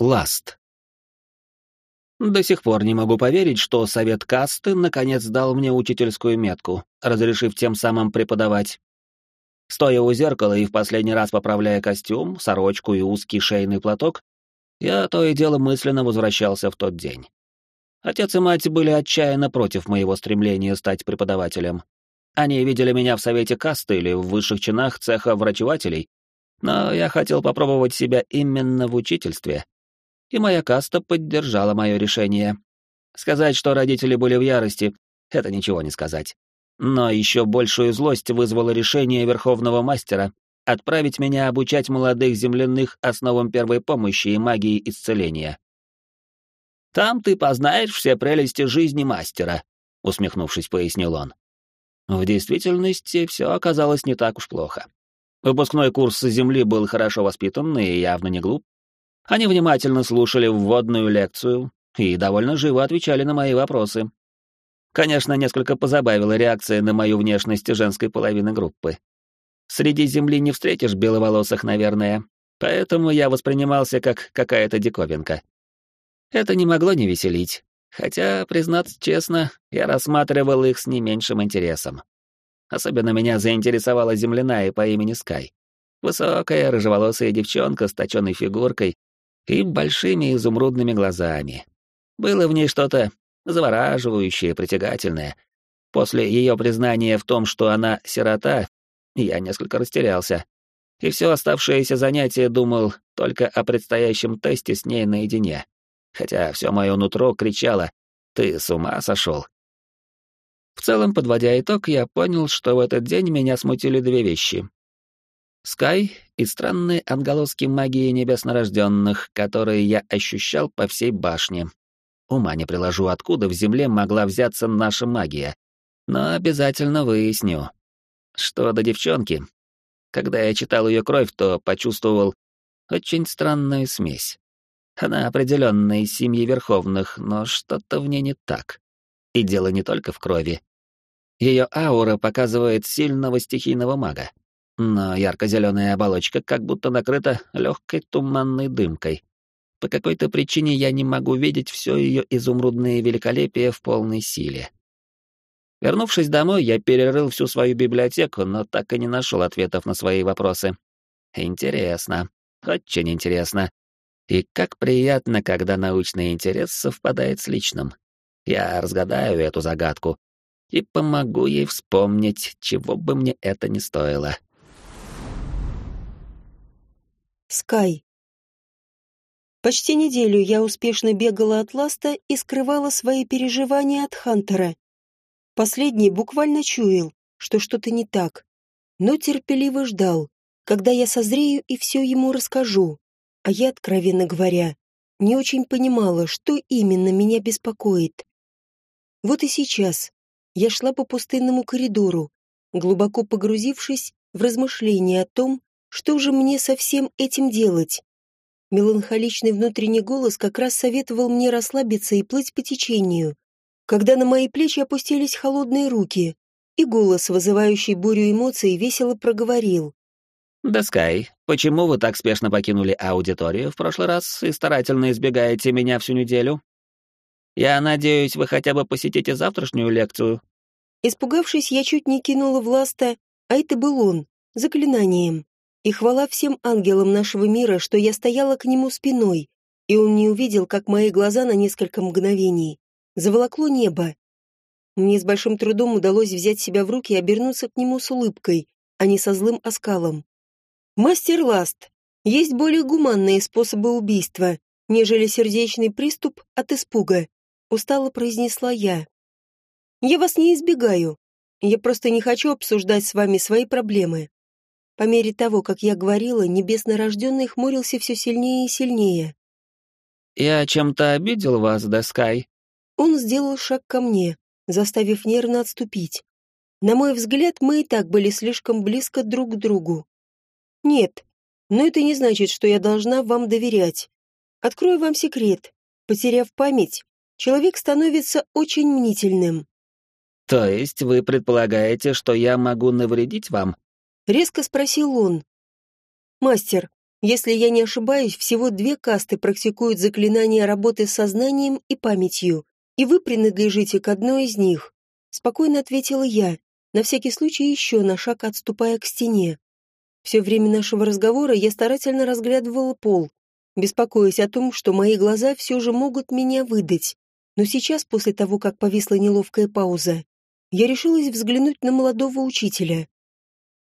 Ласт. До сих пор не могу поверить, что совет касты наконец дал мне учительскую метку, разрешив тем самым преподавать. Стоя у зеркала и в последний раз поправляя костюм, сорочку и узкий шейный платок, я то и дело мысленно возвращался в тот день. Отец и мать были отчаянно против моего стремления стать преподавателем. Они видели меня в совете касты или в высших чинах цеха врачевателей, но я хотел попробовать себя именно в учительстве, и моя каста поддержала мое решение. Сказать, что родители были в ярости, это ничего не сказать. Но еще большую злость вызвало решение Верховного Мастера отправить меня обучать молодых земляных основам первой помощи и магии исцеления. «Там ты познаешь все прелести жизни мастера», — усмехнувшись, пояснил он. В действительности все оказалось не так уж плохо. Выпускной курс Земли был хорошо воспитан и явно не глуп, они внимательно слушали вводную лекцию и довольно живо отвечали на мои вопросы. Конечно, несколько позабавила реакция на мою внешность женской половины группы. Среди земли не встретишь беловолосых, наверное, поэтому я воспринимался как какая-то диковинка. Это не могло не веселить, хотя, признаться честно, я рассматривал их с не меньшим интересом. Особенно меня заинтересовала земляная по имени Скай. Высокая, рыжеволосая девчонка с точенной фигуркой и большими изумрудными глазами. Было в ней что-то завораживающее, притягательное. После ее признания в том, что она сирота, я несколько растерялся. И все оставшееся занятие думал только о предстоящем тесте с ней наедине. Хотя все мое нутро кричало «Ты с ума сошел!». В целом, подводя итог, я понял, что в этот день меня смутили две вещи. Скай и странные отголоски магии небеснорожденных, которые я ощущал по всей башне. Ума не приложу, откуда в земле могла взяться наша магия, но обязательно выясню. Что до девчонки, когда я читал ее кровь, то почувствовал очень странную смесь. Она определенно из семьи Верховных, но что-то в ней не так. И дело не только в крови. Ее аура показывает сильного стихийного мага но ярко-зеленая оболочка как будто накрыта легкой туманной дымкой. По какой-то причине я не могу видеть все ее изумрудное великолепие в полной силе. Вернувшись домой, я перерыл всю свою библиотеку, но так и не нашел ответов на свои вопросы. Интересно, очень интересно. И как приятно, когда научный интерес совпадает с личным. Я разгадаю эту загадку и помогу ей вспомнить, чего бы мне это ни стоило. Скай. Почти неделю я успешно бегала от Ласта и скрывала свои переживания от Хантера. Последний буквально чуял, что что-то не так, но терпеливо ждал, когда я созрею и все ему расскажу. А я, откровенно говоря, не очень понимала, что именно меня беспокоит. Вот и сейчас я шла по пустынному коридору, глубоко погрузившись в размышления о том, что же мне со всем этим делать? Меланхоличный внутренний голос как раз советовал мне расслабиться и плыть по течению, когда на мои плечи опустились холодные руки, и голос, вызывающий бурю эмоций, весело проговорил. «Да, Скай, почему вы так спешно покинули аудиторию в прошлый раз и старательно избегаете меня всю неделю? Я надеюсь, вы хотя бы посетите завтрашнюю лекцию». Испугавшись, я чуть не кинула в ласта, а это был он, заклинанием. И хвала всем ангелам нашего мира, что я стояла к нему спиной, и он не увидел, как мои глаза на несколько мгновений заволокло небо. Мне с большим трудом удалось взять себя в руки и обернуться к нему с улыбкой, а не со злым оскалом. «Мастер Ласт, есть более гуманные способы убийства, нежели сердечный приступ от испуга», — устало произнесла я. «Я вас не избегаю. Я просто не хочу обсуждать с вами свои проблемы. По мере того, как я говорила, небесно рожденный хмурился все сильнее и сильнее. «Я чем-то обидел вас, Дескай?» Он сделал шаг ко мне, заставив нервно отступить. На мой взгляд, мы и так были слишком близко друг к другу. «Нет, но это не значит, что я должна вам доверять. Открою вам секрет. Потеряв память, человек становится очень мнительным». «То есть вы предполагаете, что я могу навредить вам?» Резко спросил он. «Мастер, Если я не ошибаюсь, всего две касты практикуют заклинания работы с сознанием и памятью, и вы принадлежите к одной из них. Спокойно ответила я, на всякий случай еще на шаг отступая к стене. Все время нашего разговора я старательно разглядывала пол, беспокоясь о том, что мои глаза все же могут меня выдать. Но сейчас, после того, как повисла неловкая пауза, я решилась взглянуть на молодого учителя.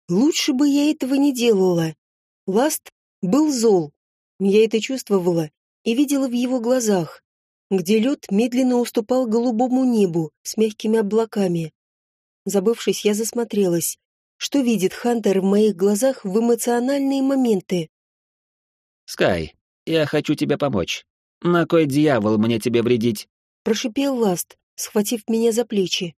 Лучше бы я этого не делала. Ласт был зол. Я это чувствовала и видела в его глазах, где лед медленно уступал голубому небу с мягкими облаками. Забывшись, я засмотрелась. Что видит Хантер в моих глазах в эмоциональные моменты? «Скай, я хочу тебе помочь. На кой дьявол мне тебе вредить?» Прошипел Ласт, схватив меня за плечи.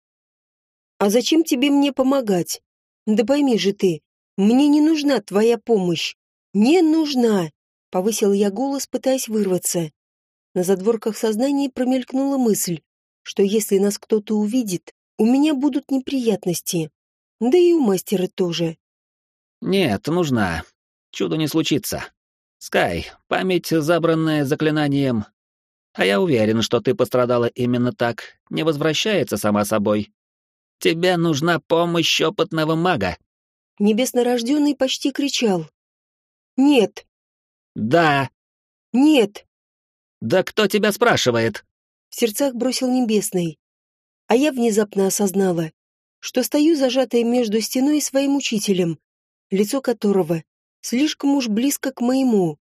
«А зачем тебе мне помогать? Да пойми же ты, мне не нужна твоя помощь. Не нужна!» Повысил я голос, пытаясь вырваться. На задворках сознания промелькнула мысль, что если нас кто-то увидит, у меня будут неприятности. Да и у мастера тоже. Нет, нужна. Чудо не случится. Скай, память, забранная заклинанием. А я уверен, что ты пострадала именно так, не возвращается сама собой. Тебе нужна помощь опытного мага. Небеснорожденный почти кричал. Нет. Да. Нет. Да кто тебя спрашивает? В сердцах бросил Небесный. А я внезапно осознала, что стою зажатая между стеной и своим учителем, лицо которого слишком уж близко к моему.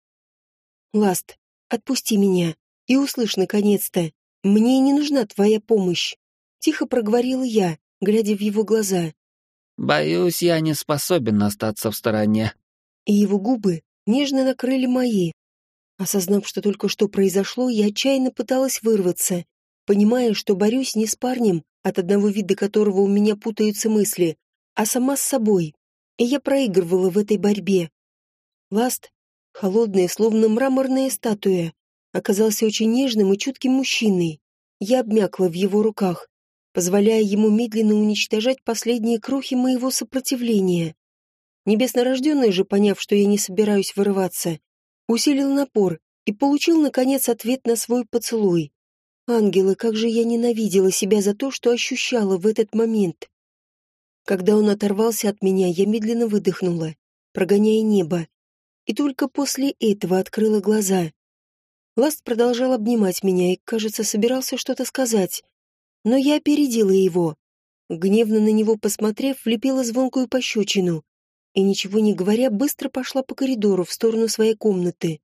«Ласт, отпусти меня и услышь наконец-то. Мне не нужна твоя помощь», — тихо проговорила я, глядя в его глаза. «Боюсь, я не способен остаться в стороне». И его губы нежно накрыли мои. Осознав, что только что произошло, я отчаянно пыталась вырваться, понимая, что борюсь не с парнем, от одного вида которого у меня путаются мысли, а сама с собой. И я проигрывала в этой борьбе. Ласт, холодная, словно мраморная статуя, оказался очень нежным и чутким мужчиной. Я обмякла в его руках, позволяя ему медленно уничтожать последние крохи моего сопротивления. Небеснорожденный же, поняв, что я не собираюсь вырываться, усилил напор и получил, наконец, ответ на свой поцелуй. Ангелы, как же я ненавидела себя за то, что ощущала в этот момент. Когда он оторвался от меня, я медленно выдохнула, прогоняя небо. И только после этого открыла глаза. Ласт продолжал обнимать меня и, кажется, собирался что-то сказать. Но я опередила его. Гневно на него посмотрев, влепила звонкую пощечину. И, ничего не говоря, быстро пошла по коридору в сторону своей комнаты.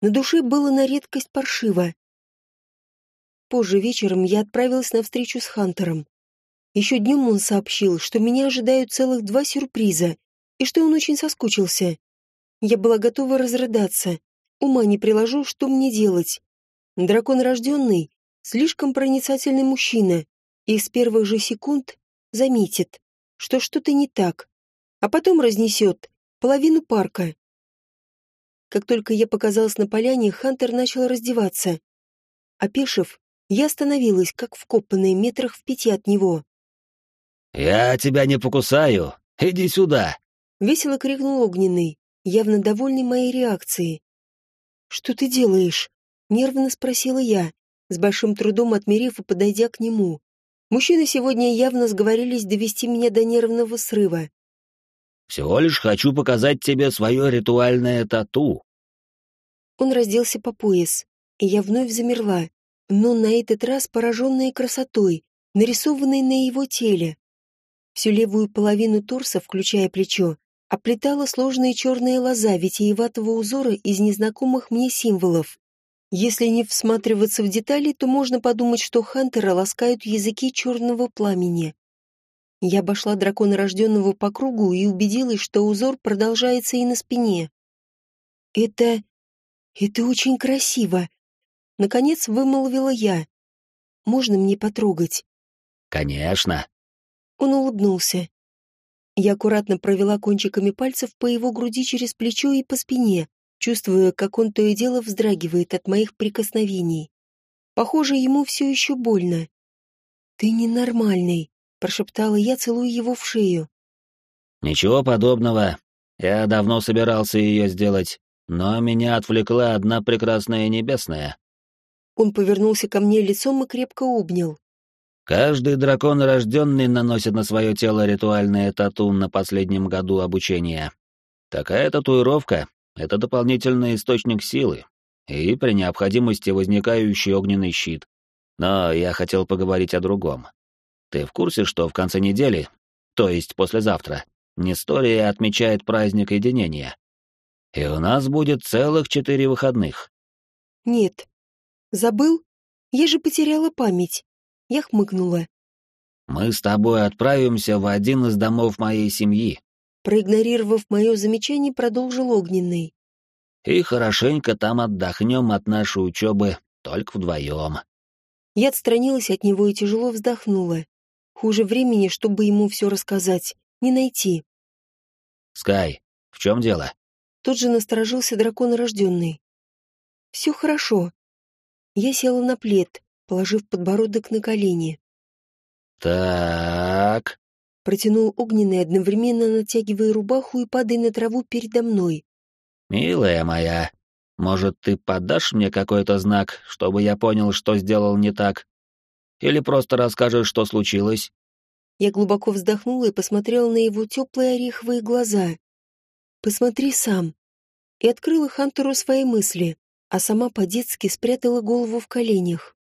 На душе было на редкость паршиво. Позже вечером я отправилась на встречу с Хантером. Еще днем он сообщил, что меня ожидают целых два сюрприза, и что он очень соскучился. Я была готова разрыдаться. Ума не приложу, что мне делать. Дракон рожденный, слишком проницательный мужчина, и с первых же секунд заметит, что что-то не так, а потом разнесет половину парка. Как только я показалась на поляне, Хантер начал раздеваться. Опешив, я остановилась, как вкопанная метрах в пяти от него. «Я тебя не покусаю! Иди сюда!» Весело крикнул Огненный, явно довольный моей реакцией. «Что ты делаешь?» — нервно спросила я, с большим трудом отмерив и подойдя к нему. Мужчины сегодня явно сговорились довести меня до нервного срыва. «Всего лишь хочу показать тебе свое ритуальное тату». Он разделся по пояс, и я вновь замерла, но на этот раз пораженная красотой, нарисованной на его теле. Всю левую половину торса, включая плечо, оплетала сложная черная лоза витиеватого узора из незнакомых мне символов. Если не всматриваться в детали, то можно подумать, что Хантера ласкают языки черного пламени. Я обошла дракона рожденного по кругу и убедилась, что узор продолжается и на спине. «Это... это очень красиво», Наконец вымолвила я. «Можно мне потрогать?» «Конечно». Он улыбнулся. Я аккуратно провела кончиками пальцев по его груди через плечо и по спине, чувствуя, как он то и дело вздрагивает от моих прикосновений. Похоже, ему все еще больно. «Ты ненормальный», — прошептала я, целуя его в шею. «Ничего подобного. Я давно собирался ее сделать. но меня отвлекла одна прекрасная небесная. Он повернулся ко мне лицом и крепко обнял. Каждый дракон, рожденный, наносит на свое тело ритуальное тату на последнем году обучения. Такая татуировка — это дополнительный источник силы и при необходимости возникающий огненный щит. Но я хотел поговорить о другом. Ты в курсе, что в конце недели, то есть послезавтра, Нестория отмечает праздник единения? И у нас будет целых четыре выходных. Нет. Забыл? Я же потеряла память. Я хмыкнула. Мы с тобой отправимся в один из домов моей семьи. Проигнорировав мое замечание, продолжил Огненный. И хорошенько там отдохнем от нашей учебы только вдвоем. Я отстранилась от него и тяжело вздохнула. Хуже времени, чтобы ему все рассказать, не найти. Скай, в чем дело? Тут же насторожился дракон рожденный. Все хорошо. Я села на плед, положив подбородок на колени. Так. Протянул огненный, одновременно натягивая рубаху и падая на траву передо мной. Милая моя, может, ты подашь мне какой-то знак, чтобы я понял, что сделал не так? Или просто расскажешь, что случилось?» Я глубоко вздохнула и посмотрела на его теплые ореховые глаза. «Посмотри сам». И открыла Хантеру свои мысли, а сама по-детски спрятала голову в коленях.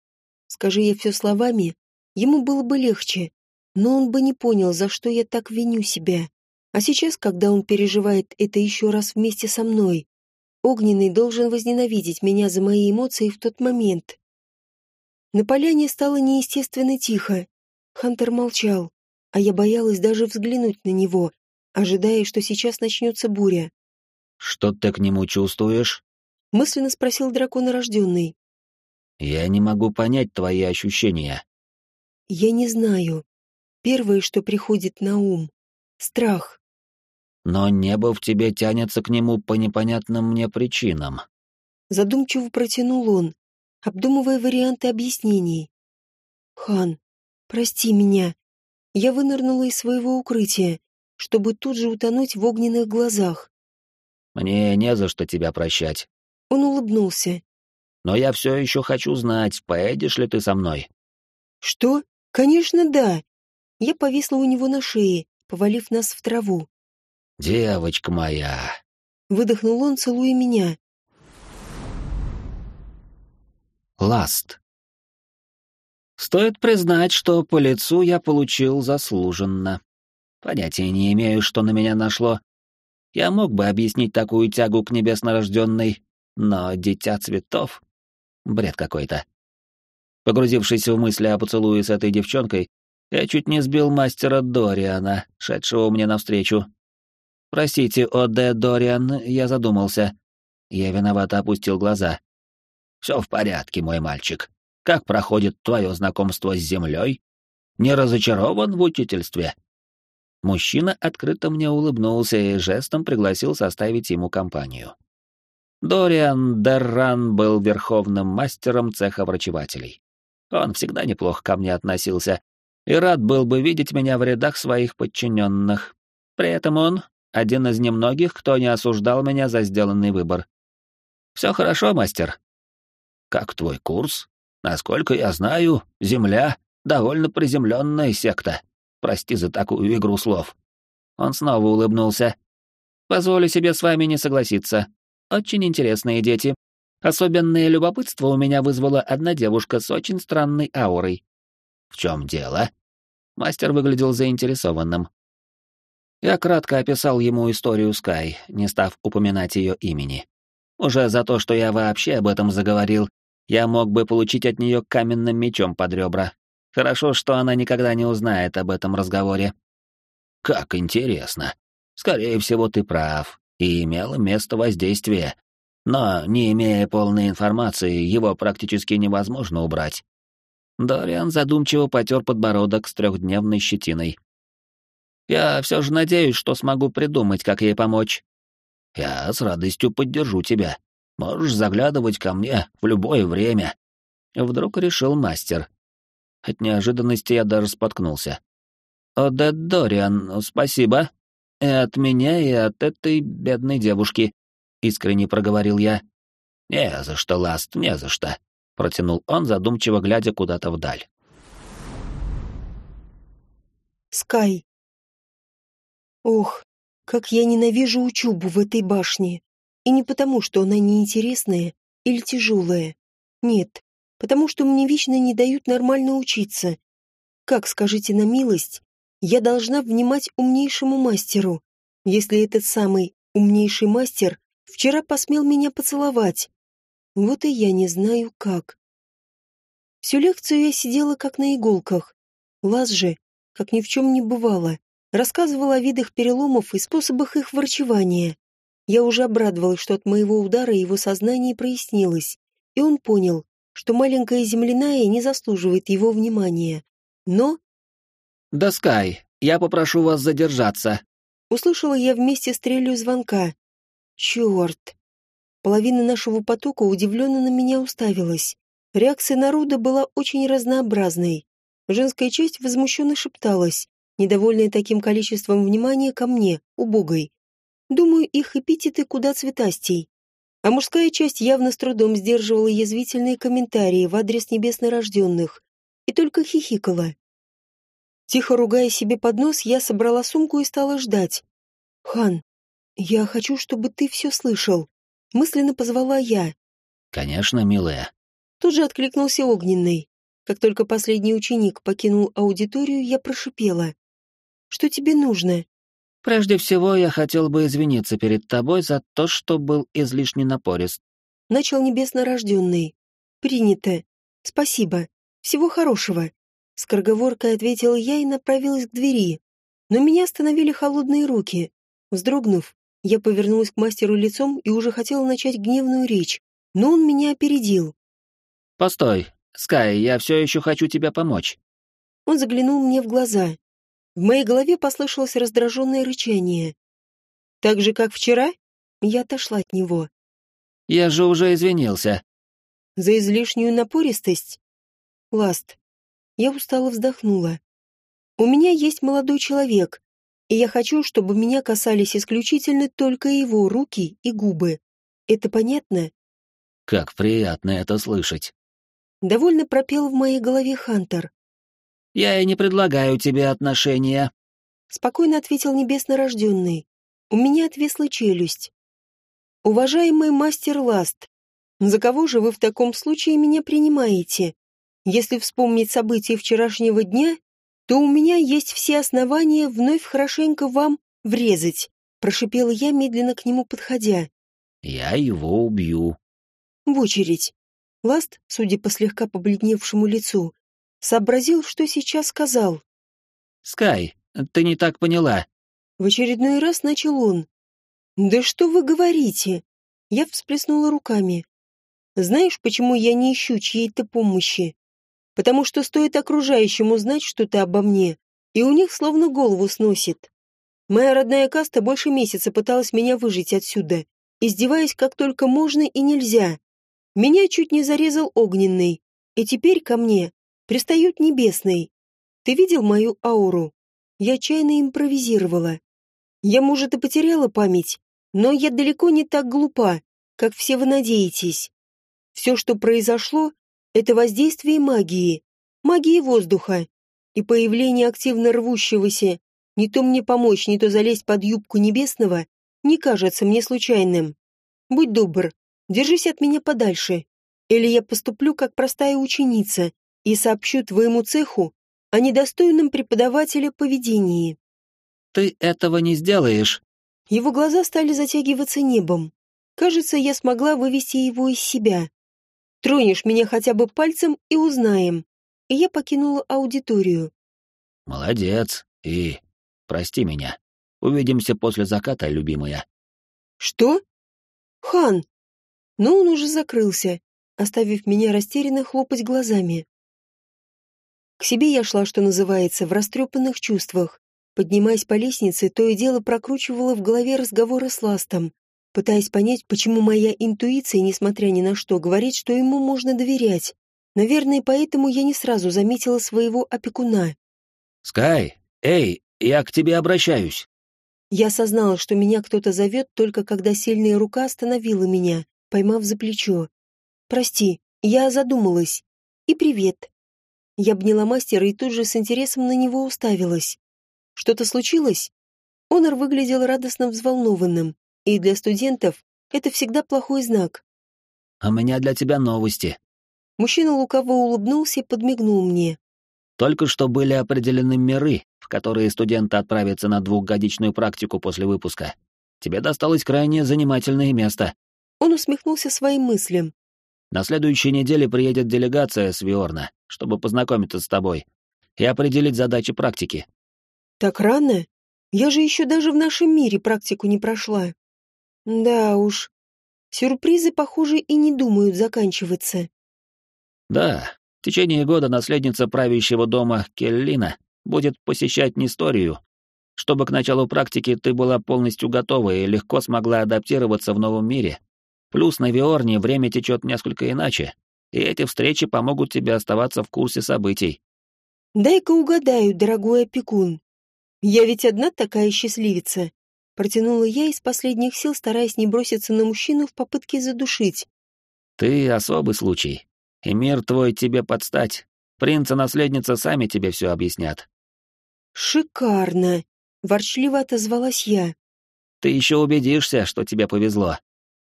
Скажи я все словами, ему было бы легче, но он бы не понял, за что я так виню себя. А сейчас, когда он переживает это еще раз вместе со мной, Огненный должен возненавидеть меня за мои эмоции в тот момент. На поляне стало неестественно тихо. Хантер молчал, а я боялась даже взглянуть на него, ожидая, что сейчас начнется буря. «Что ты к нему чувствуешь?» — мысленно спросил дракон рожденный. «Я не могу понять твои ощущения». «Я не знаю. Первое, что приходит на ум — страх но небо в тебе тянется к нему по непонятным мне причинам. Задумчиво протянул он, обдумывая варианты объяснений. «Хан, прости меня. Я вынырнула из своего укрытия, чтобы тут же утонуть в огненных глазах». «Мне не за что тебя прощать». Он улыбнулся. «Но я все еще хочу знать, поедешь ли ты со мной?» «Что? Конечно, да». Я повисла у него на шее, повалив нас в траву. «Девочка моя!» Выдохнул он, целуя меня. Ласт. Стоит признать, что по лицу я получил заслуженно. Понятия не имею, что на меня нашло. Я мог бы объяснить такую тягу к небеснорожденной, но дитя цветов — бред какой-то. Погрузившись в мысли о поцелуе с этой девчонкой, я чуть не сбил мастера Дориана, шедшего мне навстречу, «Простите, Оде Дориан, я задумался». Я виновато опустил глаза. «Все в порядке, мой мальчик. Как проходит твое знакомство с землей? Не разочарован в учительстве?» Мужчина открыто мне улыбнулся и жестом пригласил составить ему компанию. Дориан Дерран был верховным мастером цеха врачевателей. Он всегда неплохо ко мне относился и рад был бы видеть меня в рядах своих подчиненных. При этом он один из немногих, кто не осуждал меня за сделанный выбор. Все хорошо, мастер. Как твой курс? Насколько я знаю, Земля — довольно приземленная секта. Прости за такую игру слов. Он снова улыбнулся. Позволю себе с вами не согласиться. Очень интересные дети. Особенное любопытство у меня вызвала одна девушка с очень странной аурой. В чем дело? Мастер выглядел заинтересованным. Я кратко описал ему историю Скай, не став упоминать ее имени. Уже за то, что я вообще об этом заговорил, я мог бы получить от нее каменным мечом под ребра. Хорошо, что она никогда не узнает об этом разговоре. Как интересно. Скорее всего, ты прав, и имело место воздействие. Но, не имея полной информации, его практически невозможно убрать. Дориан задумчиво потер подбородок с трехдневной щетиной. Я все же надеюсь, что смогу придумать, как ей помочь. Я с радостью поддержу тебя. Можешь заглядывать ко мне в любое время. Вдруг решил мастер. От неожиданности я даже споткнулся. Одет Дориан, спасибо. И от меня, и от этой бедной девушки. искренне проговорил я. «Не за что, Ласт, не за что», — протянул он, задумчиво глядя куда-то вдаль. Скай. Ох, как я ненавижу учебу в этой башне. И не потому, что она неинтересная или тяжелая. Нет, потому что мне вечно не дают нормально учиться. Как, скажите на милость, я должна внимать умнейшему мастеру, если этот самый умнейший мастер вчера посмел меня поцеловать. Вот и я не знаю, как. Всю лекцию я сидела как на иголках. Лаз же, как ни в чем не бывало, рассказывал о видах переломов и способах их врачевания. Я уже обрадовалась, что от моего удара его сознание прояснилось, и он понял, что маленькая земляная не заслуживает его внимания. Но... «Да, Скай, я попрошу вас задержаться», — услышала я вместе с трелью звонка. «Черт!» Половина нашего потока удивленно на меня уставилась. Реакция народа была очень разнообразной. Женская часть возмущенно шепталась, недовольная таким количеством внимания ко мне, убогой. Думаю, их эпитеты куда цветастей. А мужская часть явно с трудом сдерживала язвительные комментарии в адрес небеснорожденных и только хихикала. Тихо ругая себе под нос, я собрала сумку и стала ждать. «Хан, я хочу, чтобы ты все слышал», — мысленно позвала я. «Конечно, милая». Тут же откликнулся Огненный. Как только последний ученик покинул аудиторию, я прошипела. Что тебе нужно?» «Прежде всего, я хотел бы извиниться перед тобой за то, что был излишне напорист». Начал небеснорожденный. «Принято. Спасибо. Всего хорошего». Скороговоркой ответила я и направилась к двери. Но меня остановили холодные руки. Вздрогнув, я повернулась к мастеру лицом и уже хотела начать гневную речь, но он меня опередил. «Постой, Скай, я все еще хочу тебе помочь». Он заглянул мне в глаза. В моей голове послышалось раздраженное рычание. Так же, как вчера, я отошла от него. «Я же уже извинился». «За излишнюю напористость?» «Ласт». Я устало вздохнула. «У меня есть молодой человек, и я хочу, чтобы меня касались исключительно только его руки и губы. Это понятно?» «Как приятно это слышать». Довольно пропел в моей голове Хантер. Я и не предлагаю тебе отношения. Спокойно ответил небеснорожденный. У меня отвесла челюсть. Уважаемый мастер Ласт, за кого же вы в таком случае меня принимаете? Если вспомнить события вчерашнего дня, то у меня есть все основания вновь хорошенько вам врезать, прошипела я, медленно к нему подходя. Я его убью. В очередь. Ласт, судя по слегка побледневшему лицу, сообразил, что сейчас сказал. «Скай, ты не так поняла». В очередной раз начал он. «Да что вы говорите?» Я всплеснула руками. «Знаешь, почему я не ищу чьей-то помощи? Потому что стоит окружающим узнать что-то обо мне, и у них словно голову сносит. Моя родная каста больше месяца пыталась меня выжить отсюда, издеваясь как только можно и нельзя. Меня чуть не зарезал огненный, и теперь ко мне пристают небесный. Ты видел мою ауру? Я отчаянно импровизировала. Я, может, и потеряла память, но я далеко не так глупа, как все вы надеетесь. Все, что произошло, это воздействие магии, магии воздуха и появление активно рвущегося, не то мне помочь, не то залезть под юбку небесного, не кажется мне случайным. Будь добр, держись от меня подальше, или я поступлю как простая ученица, и сообщу твоему цеху о недостойном преподавателе поведении. Ты этого не сделаешь. Его глаза стали затягиваться небом. Кажется, я смогла вывести его из себя. Тронешь меня хотя бы пальцем и узнаем. И я покинула аудиторию. Молодец. И прости меня. Увидимся после заката, любимая. Что? Хан. Но он уже закрылся, оставив меня растерянно хлопать глазами. К себе я шла, что называется, в растрепанных чувствах. Поднимаясь по лестнице, то и дело прокручивала в голове разговоры с Ластом, пытаясь понять, почему моя интуиция, несмотря ни на что, говорит, что ему можно доверять. Наверное, поэтому я не сразу заметила своего опекуна. «Скай, эй, я к тебе обращаюсь!» Я осознала, что меня кто-то зовет, только когда сильная рука остановила меня, поймав за плечо. «Прости, я задумалась. И привет». Я обняла мастера и тут же с интересом на него уставилась. «Что-то случилось?» Онор выглядел радостно взволнованным, и для студентов это всегда плохой знак. «У меня для тебя новости». Мужчина лукаво улыбнулся и подмигнул мне. Только что были определены миры, в которые студенты отправятся на двухгодичную практику после выпуска. Тебе досталось крайне занимательное место. Он усмехнулся своим мыслям. На следующей неделе приедет делегация с Виорна, чтобы познакомиться с тобой и определить задачи практики. Так рано? Я же еще даже в нашем мире практику не прошла. Да уж. Сюрпризы, похоже, и не думают заканчиваться. Да, в течение года наследница правящего дома Келлина будет посещать Несторию, чтобы к началу практики ты была полностью готова и легко смогла адаптироваться в новом мире. Плюс на Виорне время течет несколько иначе, и эти встречи помогут тебе оставаться в курсе событий. Дай-ка угадаю, дорогой опекун. Я ведь одна такая счастливица. Протянула я из последних сил, стараясь не броситься на мужчину в попытке задушить. Ты особый случай, и мир твой тебе подстать. Принц и наследница сами тебе все объяснят. Шикарно! Ворчливо отозвалась я. Ты еще убедишься, что тебе повезло.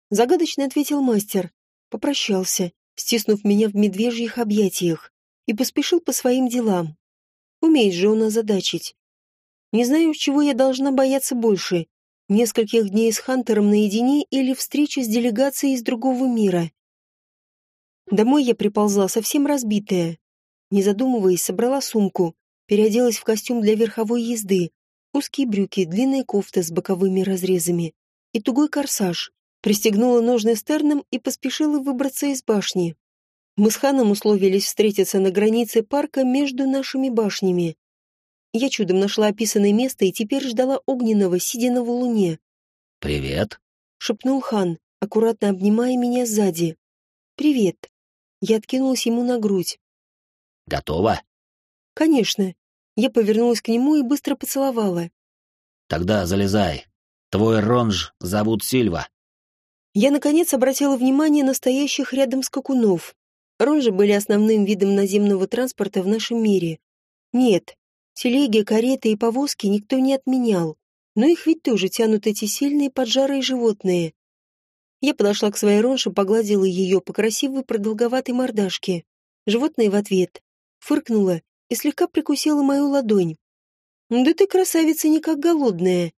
Загадочно ответил мастер. Попрощался, стиснув меня в медвежьих объятиях, и поспешил по своим делам. Умеет же он озадачить. Не знаю, чего я должна бояться больше. Нескольких дней с Хантером наедине или встречи с делегацией из другого мира. Домой я приползла совсем разбитая. Не задумываясь, собрала сумку, переоделась в костюм для верховой езды, узкие брюки, длинная кофта с боковыми разрезами и тугой корсаж. Пристегнула ножны стерном и поспешила выбраться из башни. Мы с Ханом условились встретиться на границе парка между нашими башнями. Я чудом нашла описанное место и теперь ждала огненного, сидя на луне. «Привет», — шепнул Хан, аккуратно обнимая меня сзади. «Привет». Я откинулась ему на грудь. «Готова?» «Конечно». Я повернулась к нему и быстро поцеловала. «Тогда залезай. Твой ронж зовут Сильва». Я, наконец, обратила внимание на стоящих рядом скакунов. Ронжи были основным видом наземного транспорта в нашем мире. Нет, телеги, кареты и повозки никто не отменял, но их ведь тоже тянут эти сильные поджарые животные. Я подошла к своей ронше, погладила ее по красивой продолговатой мордашке. Животное в ответ фыркнула и слегка прикусила мою ладонь. «Да ты красавица не как голодная!»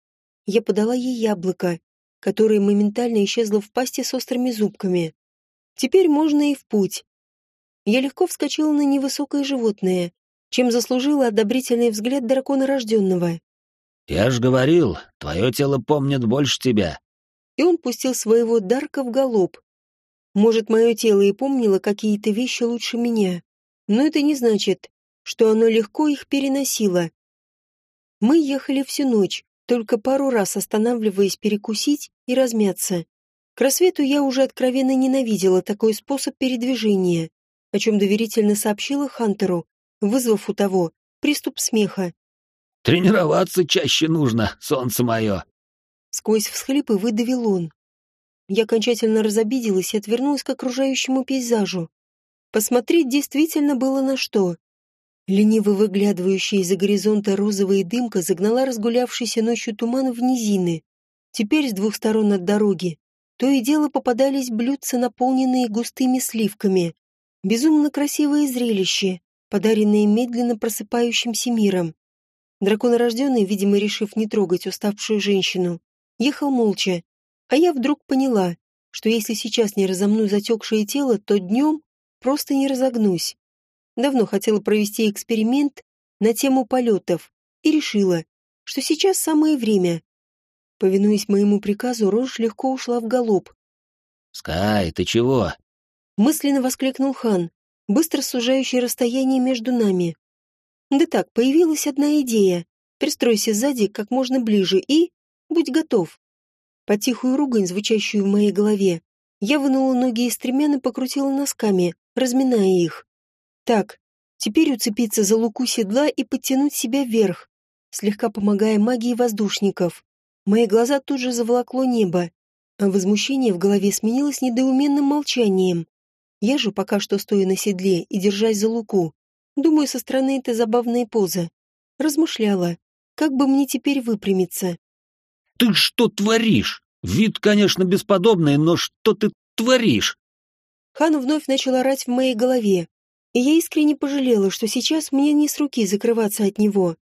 Я подала ей яблоко, которое моментально исчезло в пасти с острыми зубками. Теперь можно и в путь. Я легко вскочила на невысокое животное, чем заслужила одобрительный взгляд дракона рожденного. «Я ж говорил, твое тело помнит больше тебя». И он пустил своего Дарка в галоп. Может, мое тело и помнило какие-то вещи лучше меня, но это не значит, что оно легко их переносило. Мы ехали всю ночь, только пару раз останавливаясь перекусить и размяться. К рассвету я уже откровенно ненавидела такой способ передвижения, о чем доверительно сообщила Хантеру, вызвав у того приступ смеха. «Тренироваться чаще нужно, солнце мое!» Сквозь всхлипы выдавил он. Я окончательно разобиделась и отвернулась к окружающему пейзажу. Посмотреть действительно было на что. Лениво выглядывающая из-за горизонта розовая дымка загнала разгулявшийся ночью туман в низины. Теперь с двух сторон от дороги то и дело попадались блюдца, наполненные густыми сливками. Безумно красивое зрелище, подаренное медленно просыпающимся миром. Драконорожденный, видимо, решив не трогать уставшую женщину, ехал молча, а я вдруг поняла, что если сейчас не разомну затекшее тело, то днем просто не разогнусь. Давно хотела провести эксперимент на тему полетов и решила, что сейчас самое время. Повинуясь моему приказу, Рож легко ушла в галоп. «Скай, ты чего?» Мысленно воскликнул Хан, быстро сужающий расстояние между нами. Да так, появилась одна идея. Пристройся сзади как можно ближе и... будь готов. По тихую ругань, звучащую в моей голове, я вынула ноги из стремян и покрутила носками, разминая их. Так, теперь уцепиться за луку седла и подтянуть себя вверх, слегка помогая магии воздушников. Мои глаза тут же заволокло небо, а возмущение в голове сменилось недоуменным молчанием. Я же пока что стоя на седле и держась за луку, думаю, со стороны это забавная поза. Размышляла, как бы мне теперь выпрямиться. «Ты что творишь? Вид, конечно, бесподобный, но что ты творишь?» Хан вновь начал орать в моей голове, и я искренне пожалела, что сейчас мне не с руки закрываться от него.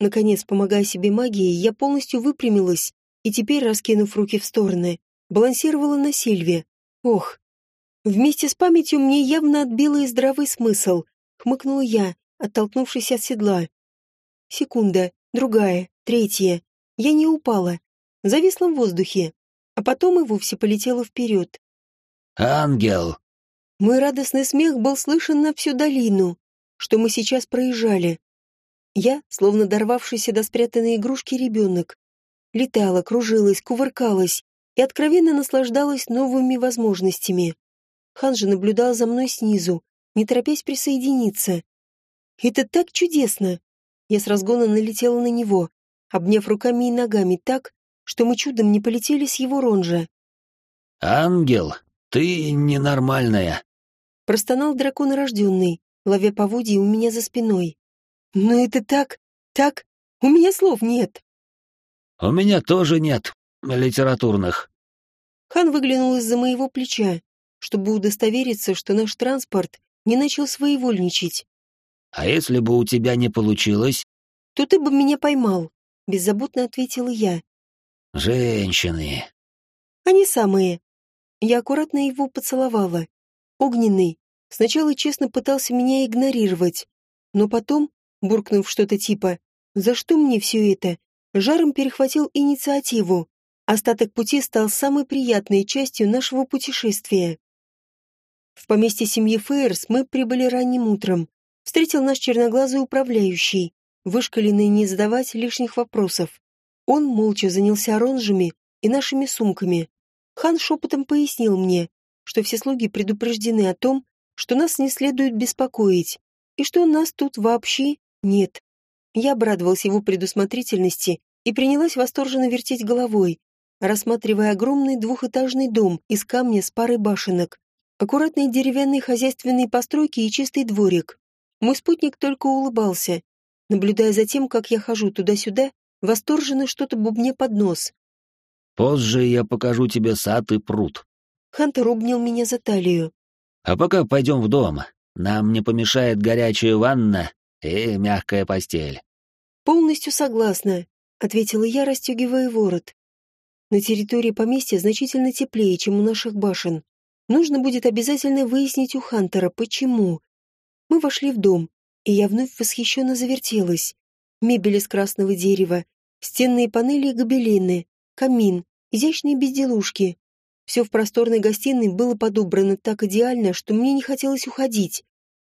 Наконец, помогая себе магией, я полностью выпрямилась и теперь, раскинув руки в стороны, балансировала на Сильве. Ох, вместе с памятью мне явно отбило и здравый смысл, хмыкнула я, оттолкнувшись от седла. Секунда, другая, третья. Я не упала, зависла в воздухе, а потом и вовсе полетела вперед. «Ангел!» Мой радостный смех был слышен на всю долину, что мы сейчас проезжали. Я, словно дорвавшийся до спрятанной игрушки ребенок, летала, кружилась, кувыркалась и откровенно наслаждалась новыми возможностями. Хан же наблюдал за мной снизу, не торопясь присоединиться. «Это так чудесно!» Я с разгона налетела на него, обняв руками и ногами так, что мы чудом не полетели с его ронжа. «Ангел, ты ненормальная!» Простонал дракон рожденный, ловя поводья у меня за спиной. «Но это так, так, у меня слов нет!» «У меня тоже нет литературных». Хан выглянул из-за моего плеча, чтобы удостовериться, что наш транспорт не начал своевольничать. «А если бы у тебя не получилось?» «То ты бы меня поймал», — беззаботно ответила я. «Женщины». «Они самые». Я аккуратно его поцеловала. Огненный сначала честно пытался меня игнорировать, но потом, буркнув что-то типа «За что мне все это?», жаром перехватил инициативу. Остаток пути стал самой приятной частью нашего путешествия. В поместье семьи Фейерс мы прибыли ранним утром. Встретил наш черноглазый управляющий, вышкаленный не задавать лишних вопросов. Он молча занялся оранжами и нашими сумками. Хан шепотом пояснил мне, что все слуги предупреждены о том, что нас не следует беспокоить, и что нас тут вообще нет. Я обрадовалась его предусмотрительности и принялась восторженно вертеть головой, рассматривая огромный двухэтажный дом из камня с парой башенок, аккуратные деревянные хозяйственные постройки и чистый дворик. Мой спутник только улыбался, наблюдая за тем, как я хожу туда-сюда, восторженно что-то бубне под нос. «Позже я покажу тебе сад и пруд». Хантер обнял меня за талию. «А пока пойдем в дом. Нам не помешает горячая ванна и мягкая постель». «Полностью согласна», — ответила я, расстегивая ворот. «На территории поместья значительно теплее, чем у наших башен. Нужно будет обязательно выяснить у Хантера, почему. Мы вошли в дом, и я вновь восхищенно завертелась. Мебель из красного дерева, стенные панели и гобелены, камин, изящные безделушки. Все в просторной гостиной было подобрано так идеально, что мне не хотелось уходить.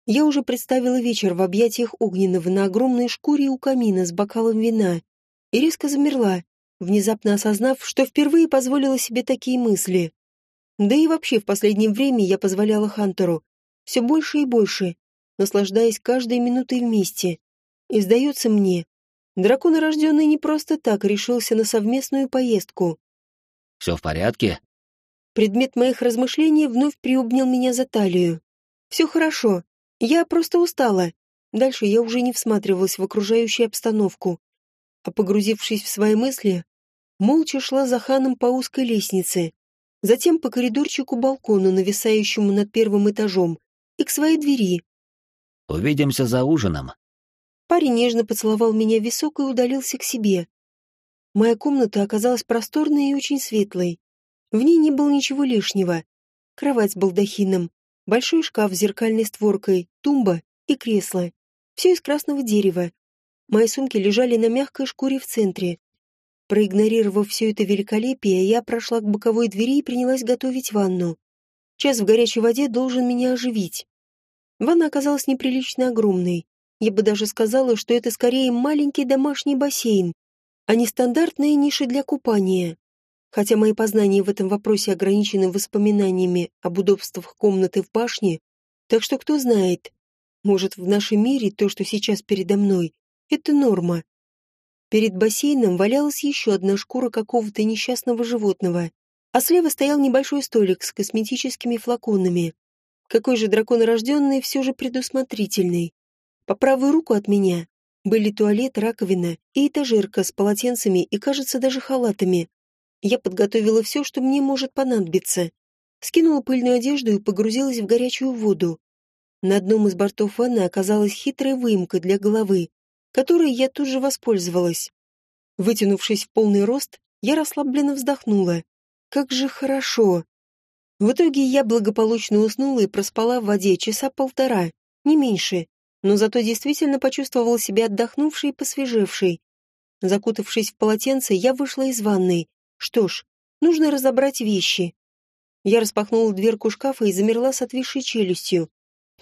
Я уже представила вечер в объятиях Огненного на огромной шкуре у камина с бокалом вина и резко замерла, внезапно осознав, что впервые позволила себе такие мысли. Да и вообще в последнее время я позволяла Хантеру все больше и больше, наслаждаясь каждой минутой вместе. И сдается мне, дракон рожденный не просто так решился на совместную поездку. «Все в порядке?» Предмет моих размышлений вновь приобнял меня за талию. «Все хорошо. Я просто устала. Дальше я уже не всматривалась в окружающую обстановку, а погрузившись в свои мысли, молча шла за ханом по узкой лестнице, затем по коридорчику балкону, нависающему над первым этажом, и к своей двери. «Увидимся за ужином». Парень нежно поцеловал меня в висок и удалился к себе. Моя комната оказалась просторной и очень светлой. В ней не было ничего лишнего. Кровать с балдахином, большой шкаф с зеркальной створкой, тумба и кресло. Все из красного дерева. Мои сумки лежали на мягкой шкуре в центре. Проигнорировав все это великолепие, я прошла к боковой двери и принялась готовить ванну. Час в горячей воде должен меня оживить. Ванна оказалась неприлично огромной. Я бы даже сказала, что это скорее маленький домашний бассейн, а не стандартная ниша для купания. Хотя мои познания в этом вопросе ограничены воспоминаниями об удобствах комнаты в башне, так что кто знает, может, в нашем мире то, что сейчас передо мной, это норма. Перед бассейном валялась еще одна шкура какого-то несчастного животного, а слева стоял небольшой столик с косметическими флаконами. Какой же драконорожденный все же предусмотрительный. По правую руку от меня были туалет, раковина и этажерка с полотенцами и, кажется, даже халатами. Я подготовила все, что мне может понадобиться. Скинула пыльную одежду и погрузилась в горячую воду. На одном из бортов ванны оказалась хитрая выемка для головы, которой я тут же воспользовалась. Вытянувшись в полный рост, я расслабленно вздохнула. Как же хорошо. В итоге я благополучно уснула и проспала в воде часа полтора, не меньше, но зато действительно почувствовала себя отдохнувшей и посвежевшей. Закутавшись в полотенце, я вышла из ванной. Что ж, нужно разобрать вещи. Я распахнула дверку шкафа и замерла с отвисшей челюстью.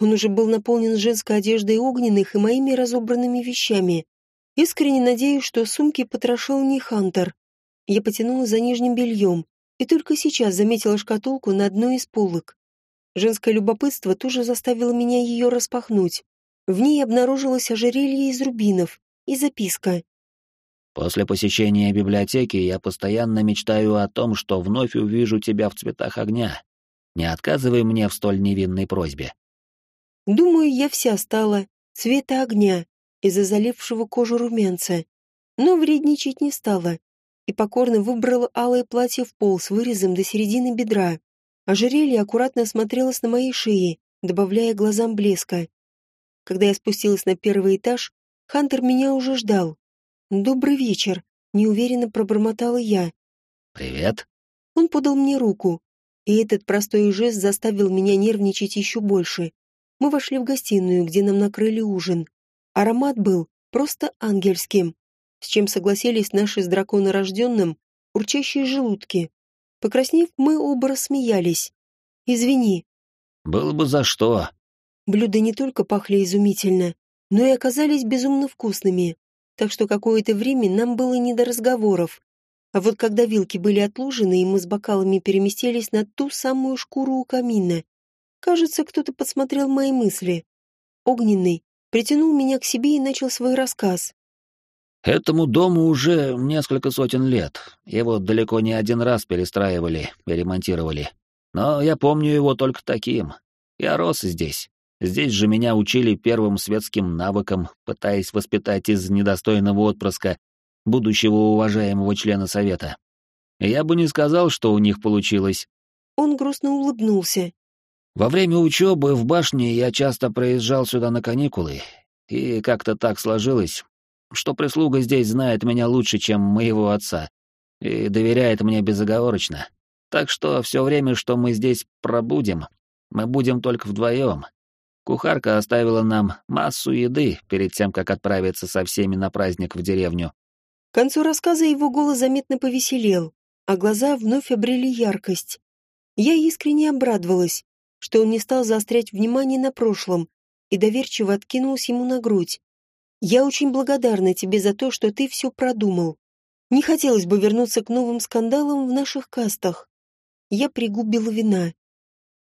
Он уже был наполнен женской одеждой огненных и моими разобранными вещами. Искренне надеюсь, что сумки потрошил не Хантер. Я потянула за нижним бельем и только сейчас заметила шкатулку на одной из полок. Женское любопытство тоже заставило меня ее распахнуть. В ней обнаружилось ожерелье из рубинов и записка. «После посещения библиотеки я постоянно мечтаю о том, что вновь увижу тебя в цветах огня. Не отказывай мне в столь невинной просьбе. Думаю, я вся стала цвета огня из-за залившего кожу румянца. Но вредничать не стала и покорно выбрала алое платье в пол с вырезом до середины бедра. Ожерелье аккуратно смотрелось на моей шее, добавляя глазам блеска. Когда я спустилась на первый этаж, Хантер меня уже ждал. «Добрый вечер», — неуверенно пробормотала я. «Привет». Он подал мне руку, и этот простой жест заставил меня нервничать еще больше. Мы вошли в гостиную, где нам накрыли ужин. Аромат был просто ангельским, с чем согласились наши с драконорожденным урчащие желудки. Покраснев, мы оба рассмеялись. «Извини». «Было бы за что». Блюда не только пахли изумительно, но и оказались безумно вкусными, так что какое-то время нам было не до разговоров. А вот когда вилки были отлужены, и мы с бокалами переместились на ту самую шкуру у камина, Кажется, кто-то подсмотрел мои мысли. Огненный притянул меня к себе и начал свой рассказ. Этому дому уже несколько сотен лет. Его далеко не один раз перестраивали и ремонтировали. Но я помню его только таким. Я рос здесь. Здесь же меня учили первым светским навыкам, пытаясь воспитать из недостойного отпрыска будущего уважаемого члена совета. Я бы не сказал, что у них получилось. Он грустно улыбнулся. Во время учебы в башне я часто проезжал сюда на каникулы, и как-то так сложилось, что прислуга здесь знает меня лучше, чем моего отца, и доверяет мне безоговорочно. Так что все время, что мы здесь пробудем, мы будем только вдвоем. Кухарка оставила нам массу еды перед тем, как отправиться со всеми на праздник в деревню. К концу рассказа его голос заметно повеселел, а глаза вновь обрели яркость. Я искренне обрадовалась, что он не стал заострять внимание на прошлом и доверчиво откинулась ему на грудь. «Я очень благодарна тебе за то, что ты все продумал. Не хотелось бы вернуться к новым скандалам в наших кастах. Я пригубила вина».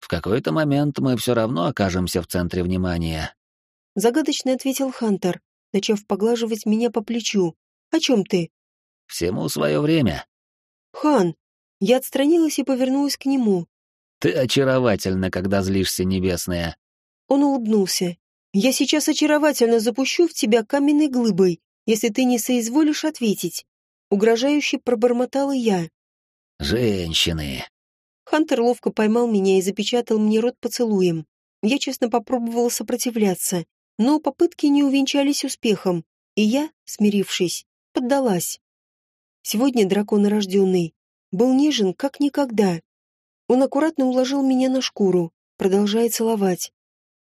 «В какой-то момент мы все равно окажемся в центре внимания», — загадочно ответил Хантер, начав поглаживать меня по плечу. «О чем ты?» «Всему свое время». «Хан!» Я отстранилась и повернулась к нему. Ты очаровательна, когда злишься, небесная. Он улыбнулся. Я сейчас очаровательно запущу в тебя каменной глыбой, если ты не соизволишь ответить. Угрожающе пробормотала я. Женщины. Хантер ловко поймал меня и запечатал мне рот поцелуем. Я честно попробовала сопротивляться, но попытки не увенчались успехом, и я, смирившись, поддалась. Сегодня дракон рожденный был нежен как никогда. Он аккуратно уложил меня на шкуру, продолжая целовать.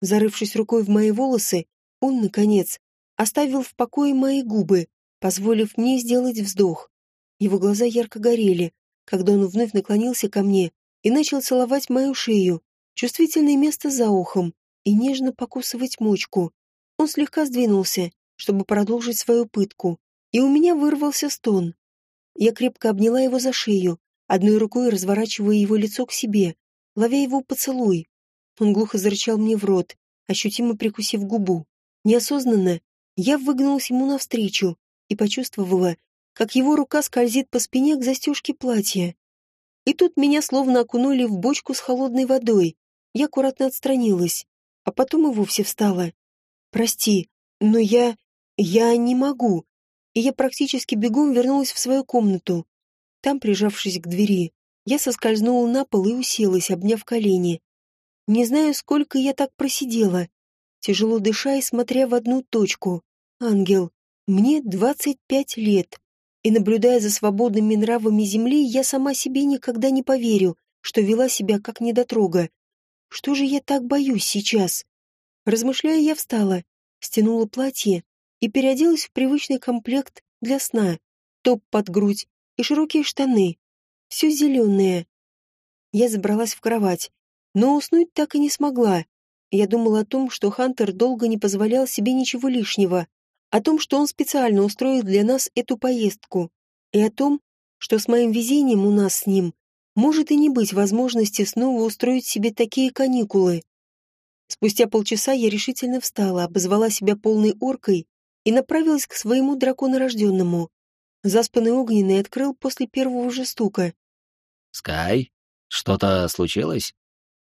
Зарывшись рукой в мои волосы, он, наконец, оставил в покое мои губы, позволив мне сделать вздох. Его глаза ярко горели, когда он вновь наклонился ко мне и начал целовать мою шею, чувствительное место за ухом, и нежно покусывать мочку. Он слегка сдвинулся, чтобы продолжить свою пытку, и у меня вырвался стон. Я крепко обняла его за шею, одной рукой разворачивая его лицо к себе, ловя его поцелуй. Он глухо зарычал мне в рот, ощутимо прикусив губу. Неосознанно я выгнулась ему навстречу, и почувствовала, как его рука скользит по спине к застежке платья. И тут меня словно окунули в бочку с холодной водой. Я аккуратно отстранилась, а потом и вовсе встала. «Прости, но я... я не могу». И я практически бегом вернулась в свою комнату. Там, прижавшись к двери, я соскользнула на пол и уселась, обняв колени. Не знаю, сколько я так просидела, тяжело дыша и смотря в одну точку. Ангел, мне двадцать пять лет, и, наблюдая за свободными нравами земли, я сама себе никогда не поверю, что вела себя как недотрога. Что же я так боюсь сейчас? Размышляя, я встала, стянула платье и переоделась в привычный комплект для сна, топ под грудь и широкие штаны. Все зеленое. Я забралась в кровать, но уснуть так и не смогла. Я думала о том, что Хантер долго не позволял себе ничего лишнего, о том, что он специально устроил для нас эту поездку, и о том, что с моим везением у нас с ним может и не быть возможности снова устроить себе такие каникулы. Спустя полчаса я решительно встала, обозвала себя полной оркой и направилась к своему драконорожденному. Заспанный огненный открыл после первого же стука. «Скай, что-то случилось?»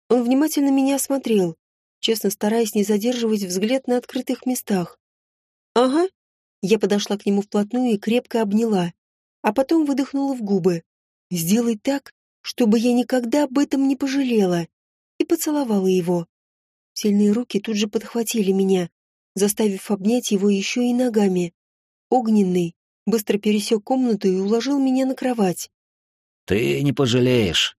Он внимательно меня осмотрел, честно стараясь не задерживать взгляд на открытых местах. «Ага». Я подошла к нему вплотную и крепко обняла, а потом выдохнула в губы. «Сделай так, чтобы я никогда об этом не пожалела». И поцеловала его. Сильные руки тут же подхватили меня, заставив обнять его еще и ногами. Огненный быстро пересек комнату и уложил меня на кровать. «Ты не пожалеешь»,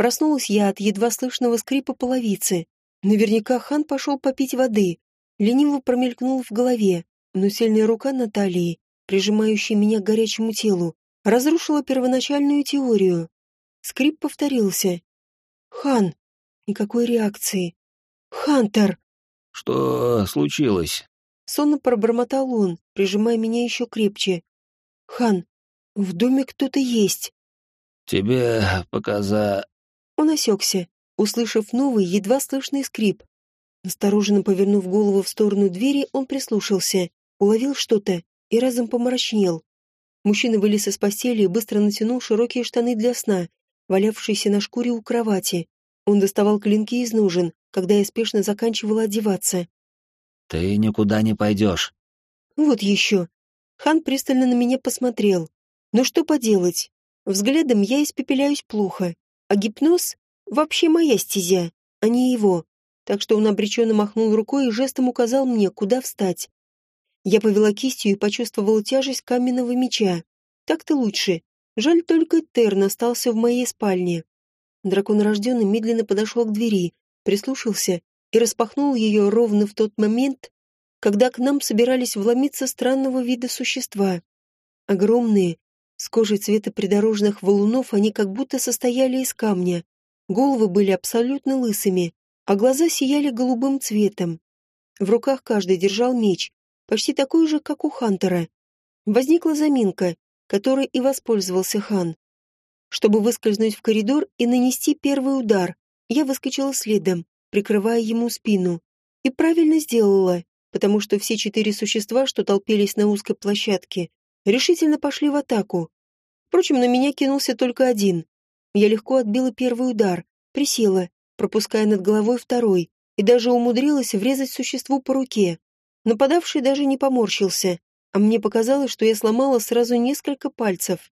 Проснулась я от едва слышного скрипа половицы. Наверняка хан пошел попить воды. Лениво промелькнул в голове, но сильная рука Натальи, прижимающая меня к горячему телу, разрушила первоначальную теорию. Скрип повторился. «Хан!» Никакой реакции. «Хантер!» «Что случилось?» Сонно пробормотал он, прижимая меня еще крепче. «Хан, в доме кто-то есть». «Тебе показа...» Он осекся, услышав новый, едва слышный скрип. Осторожно повернув голову в сторону двери, он прислушался, уловил что-то и разом помрачнел. Мужчина вылез из постели и быстро натянул широкие штаны для сна, валявшиеся на шкуре у кровати. Он доставал клинки из ножен, когда я спешно заканчивала одеваться. «Ты никуда не пойдешь». «Вот еще». Хан пристально на меня посмотрел. «Ну что поделать? Взглядом я испепеляюсь плохо. А гипноз — вообще моя стезя, а не его. Так что он обреченно махнул рукой и жестом указал мне, куда встать. Я повела кистью и почувствовала тяжесть каменного меча. Так-то лучше. Жаль только Терн остался в моей спальне. Дракон рожденный медленно подошел к двери, прислушался и распахнул ее ровно в тот момент, когда к нам собирались вломиться странного вида существа. Огромные, с кожей цвета придорожных валунов они как будто состояли из камня. Головы были абсолютно лысыми, а глаза сияли голубым цветом. В руках каждый держал меч, почти такой же, как у Хантера. Возникла заминка, которой и воспользовался хан. Чтобы выскользнуть в коридор и нанести первый удар, я выскочила следом, прикрывая ему спину. И правильно сделала, потому что все четыре существа, что толпились на узкой площадке, решительно пошли в атаку. Впрочем, на меня кинулся только один. Я легко отбила первый удар, присела, пропуская над головой второй, и даже умудрилась врезать существу по руке. Нападавший даже не поморщился, а мне показалось, что я сломала сразу несколько пальцев.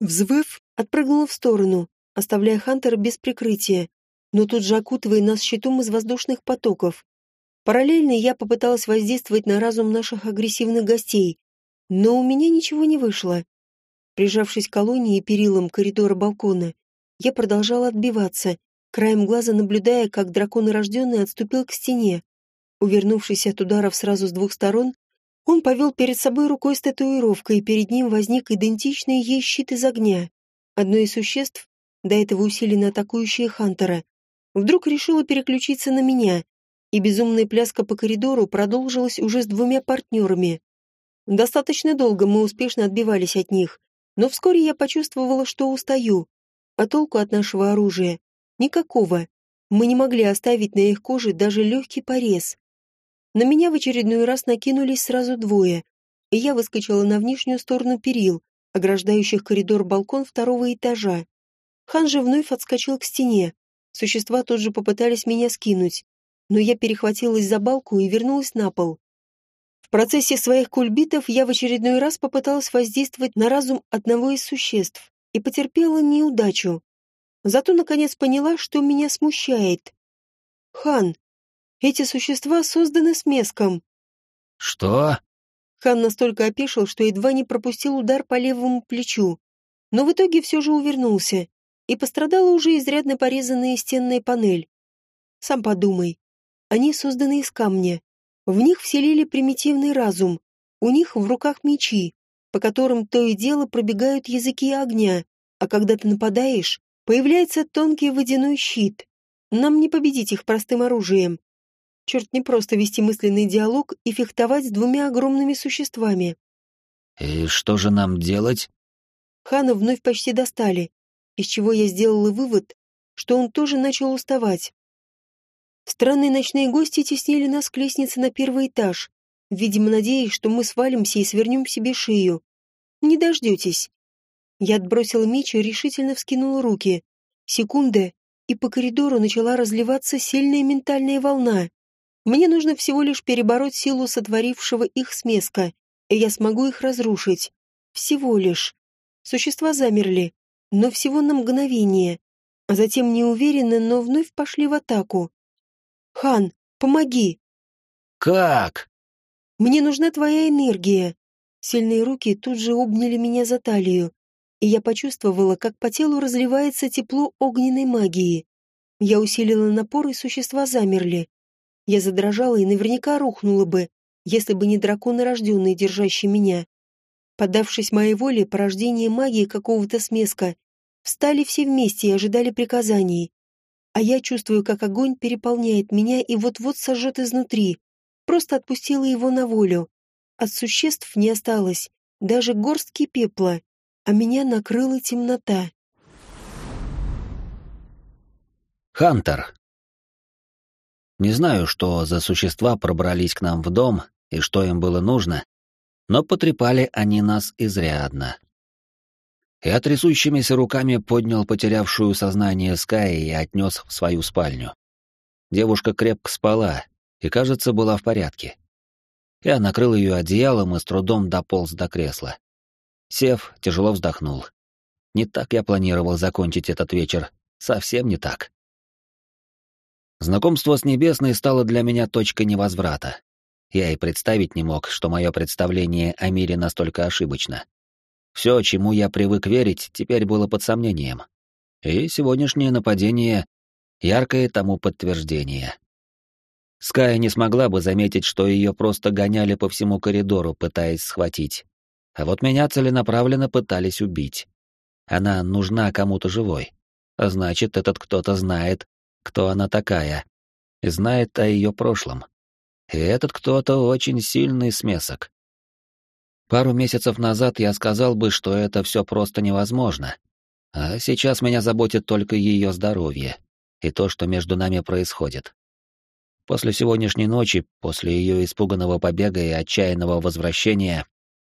Взвыв, отпрыгнула в сторону, оставляя Хантера без прикрытия, но тут же окутывая нас щитом из воздушных потоков. Параллельно я попыталась воздействовать на разум наших агрессивных гостей, но у меня ничего не вышло. Прижавшись к колонии и перилам коридора балкона, я продолжала отбиваться, краем глаза наблюдая, как драконорожденный отступил к стене. Увернувшись от ударов сразу с двух сторон, он повел перед собой рукой с татуировкой, и перед ним возник идентичный ей щит из огня. Одно из существ, до этого усиленно атакующее Хантера, вдруг решило переключиться на меня, и безумная пляска по коридору продолжилась уже с двумя партнерами. Достаточно долго мы успешно отбивались от них, но вскоре я почувствовала, что устаю. А толку от нашего оружия? Никакого. Мы не могли оставить на их коже даже легкий порез. На меня в очередной раз накинулись сразу двое. и я выскочила на внешнюю сторону перил, ограждающих коридор-балкон второго этажа. Хан же вновь отскочил к стене. Существа тут же попытались меня скинуть, но я перехватилась за балку и вернулась на пол. В процессе своих кульбитов я в очередной раз попыталась воздействовать на разум одного из существ и потерпела неудачу. Зато наконец поняла, что меня смущает. Хан, эти существа созданы смеском. Что? Хан настолько опешил, что едва не пропустил удар по левому плечу, но в итоге все же увернулся, и пострадала уже изрядно порезанная стенная панель. Сам подумай, они созданы из камня. В них вселили примитивный разум, у них в руках мечи, по которым то и дело пробегают языки огня, а когда ты нападаешь, появляется тонкий водяной щит. Нам не победить их простым оружием. Черт, не просто вести мысленный диалог и фехтовать с двумя огромными существами. «И что же нам делать?» Хана вновь почти достали, из чего я сделала вывод, что он тоже начал уставать. Странные ночные гости теснили нас к лестнице на первый этаж, видимо, надеясь, что мы свалимся и свернем себе шею. Не дождетесь. Я отбросила меч и решительно вскинула руки. Секунда, и по коридору начала разливаться сильная ментальная волна. Мне нужно всего лишь перебороть силу сотворившего их смеска, и я смогу их разрушить. Всего лишь. Существа замерли, но всего на мгновение, а затем неуверенно, но вновь пошли в атаку. «Хан, помоги!» «Как?» «Мне нужна твоя энергия!» Сильные руки тут же обняли меня за талию, и я почувствовала, как по телу разливается тепло огненной магии. Я усилила напор, и существа замерли. Я задрожала и наверняка рухнула бы, если бы не драконы, рожденные, держащие меня. Поддавшись моей воле, порождение магии какого-то смеска, встали все вместе и ожидали приказаний. А я чувствую, как огонь переполняет меня и вот-вот сожжет изнутри. Просто отпустила его на волю. От существ не осталось, даже горстки пепла, а меня накрыла темнота. Хантер. Не знаю, что за существа пробрались к нам в дом и что им было нужно, но потрепали они нас изрядно. Я трясущимися руками поднял потерявшую сознание Скай и отнес в свою спальню. Девушка крепко спала и, кажется, была в порядке. Я накрыл ее одеялом и с трудом дополз до кресла. Сев, тяжело вздохнул. Не так я планировал закончить этот вечер, совсем не так. Знакомство с Небесной стало для меня точкой невозврата. Я и представить не мог, что мое представление о мире настолько ошибочно. Все, чему я привык верить, теперь было под сомнением. И сегодняшнее нападение — яркое тому подтверждение. Ская не смогла бы заметить, что ее просто гоняли по всему коридору, пытаясь схватить. А вот меня целенаправленно пытались убить. Она нужна кому-то живой. А значит, этот кто-то знает, кто она такая, и знает о ее прошлом. И этот кто-то очень сильный смесок. Пару месяцев назад я сказал бы, что это все просто невозможно. А сейчас меня заботит только ее здоровье и то, что между нами происходит. После сегодняшней ночи, после ее испуганного побега и отчаянного возвращения,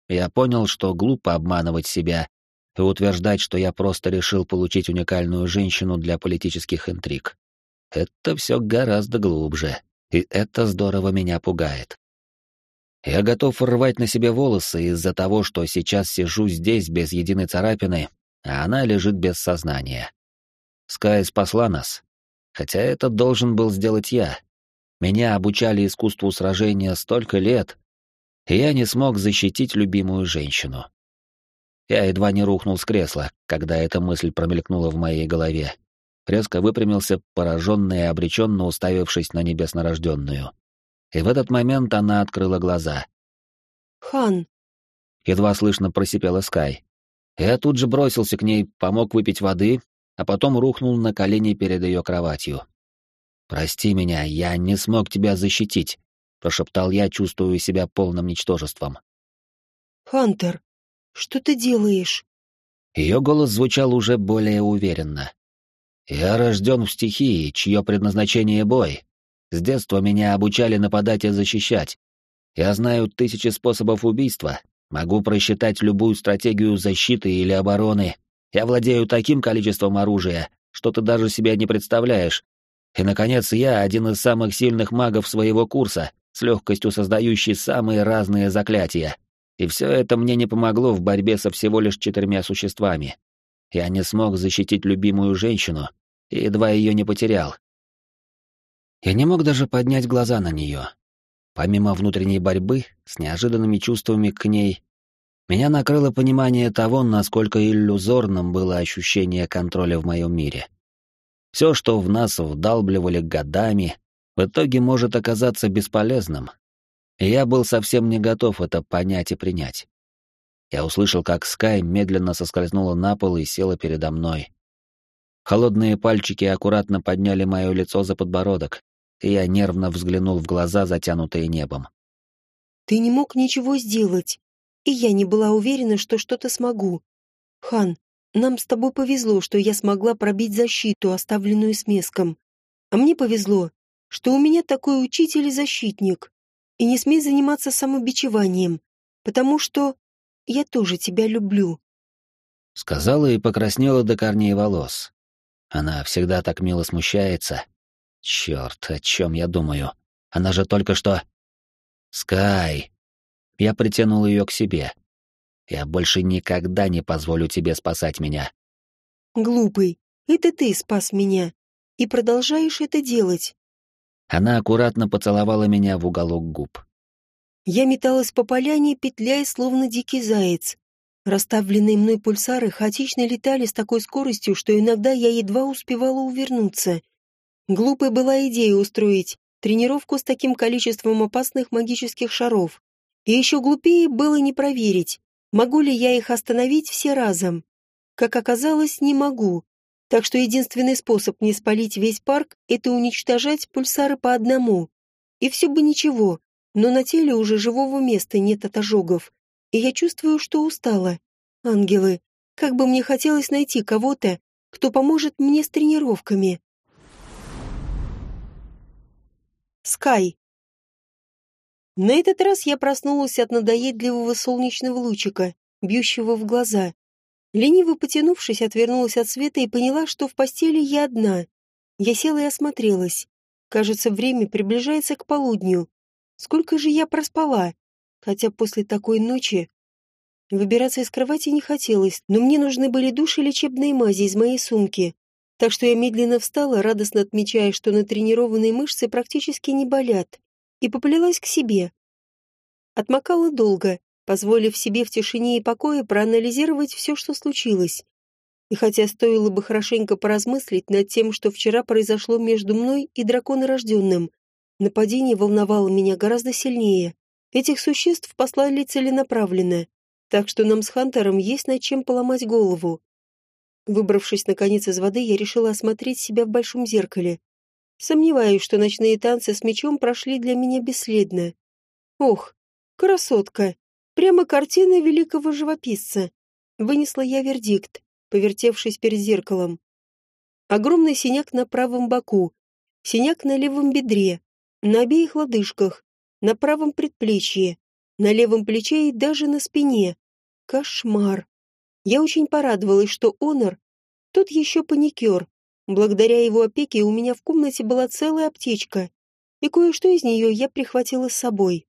я понял, что глупо обманывать себя и утверждать, что я просто решил получить уникальную женщину для политических интриг. Это все гораздо глубже, и это здорово меня пугает. Я готов рвать на себе волосы из-за того, что сейчас сижу здесь без единой царапины, а она лежит без сознания. Скай спасла нас, хотя это должен был сделать я. Меня обучали искусству сражения столько лет, и я не смог защитить любимую женщину. Я едва не рухнул с кресла, когда эта мысль промелькнула в моей голове, резко выпрямился, пораженно и обреченно уставившись на небеснорожденную. И в этот момент она открыла глаза. «Хан!» Едва слышно просипела Скай. Я тут же бросился к ней, помог выпить воды, а потом рухнул на колени перед ее кроватью. «Прости меня, я не смог тебя защитить», — прошептал я, чувствуя себя полным ничтожеством. «Хантер, что ты делаешь?» Ее голос звучал уже более уверенно. Я рожден в стихии, чье предназначение — бой. С детства меня обучали нападать и защищать. Я знаю тысячи способов убийства, Могу просчитать любую стратегию защиты или обороны. Я владею таким количеством оружия, что ты даже себя не представляешь. И, наконец, я один из самых сильных магов своего курса, с легкостью создающий самые разные заклятия. И все это мне не помогло в борьбе со всего лишь четырьмя существами. Я не смог защитить любимую женщину, и едва ее не потерял. Я не мог даже поднять глаза на нее. Помимо внутренней борьбы с неожиданными чувствами к ней, меня накрыло понимание того, насколько иллюзорным было ощущение контроля в моем мире. Все, что в нас вдалбливали годами, в итоге может оказаться бесполезным. И я был совсем не готов это понять и принять. Я услышал, как Скай медленно соскользнула на пол и села передо мной. Холодные пальчики аккуратно подняли мое лицо за подбородок, и я нервно взглянул в глаза, затянутые небом. «Ты не мог ничего сделать, и я не была уверена, что что-то смогу. Хан, нам с тобой повезло, что я смогла пробить защиту, оставленную смеском. А мне повезло, что у меня такой учитель и защитник. И не смей заниматься самобичеванием, потому что я тоже тебя люблю. Сказала и покраснела до корней волос. Она всегда так мило смущается. Черт, о чем я думаю? Она же только что... Скай! Я притянул ее к себе. Я больше никогда не позволю тебе спасать меня. Глупый, это ты спас меня. И продолжаешь это делать. Она аккуратно поцеловала меня в уголок губ. Я металась по поляне, петляя, словно дикий заяц. Расставленные мной пульсары хаотично летали с такой скоростью, что иногда я едва успевала увернуться. Глупой была идея устроить тренировку с таким количеством опасных магических шаров. И еще глупее было не проверить, могу ли я их остановить все разом. Как оказалось, не могу. Так что единственный способ не спалить весь парк — это уничтожать пульсары по одному. И все бы ничего, но на теле уже живого места нет от ожогов. И я чувствую, что устала. Ангелы, как бы мне хотелось найти кого-то, кто поможет мне с тренировками. Скай. На этот раз я проснулась от надоедливого солнечного лучика, бьющего в глаза. Лениво потянувшись, отвернулась от света и поняла, что в постели я одна. Я села и осмотрелась. Кажется, время приближается к полудню. Сколько же я проспала? Хотя после такой ночи... Выбираться из кровати не хотелось, но мне нужны были души лечебные мази из моей сумки. Так что я медленно встала, радостно отмечая, что натренированные мышцы практически не болят и поплелась к себе. Отмокала долго, позволив себе в тишине и покое проанализировать все, что случилось. И хотя стоило бы хорошенько поразмыслить над тем, что вчера произошло между мной и драконорожденным, нападение волновало меня гораздо сильнее. Этих существ послали целенаправленно, так что нам с Хантером есть над чем поломать голову. Выбравшись наконец из воды, я решила осмотреть себя в большом зеркале. Сомневаюсь, что ночные танцы с мечом прошли для меня бесследно. Ох, красотка! Прямо картина великого живописца. Вынесла я вердикт, повертевшись перед зеркалом. Огромный синяк на правом боку, синяк на левом бедре, на обеих лодыжках, на правом предплечье, на левом плече и даже на спине. Кошмар. Я очень порадовалась, что Онор, тот еще паникер, Благодаря его опеке у меня в комнате была целая аптечка, и кое-что из нее я прихватила с собой.